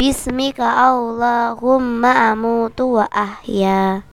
Bismika Allahumma amutu wa ahya.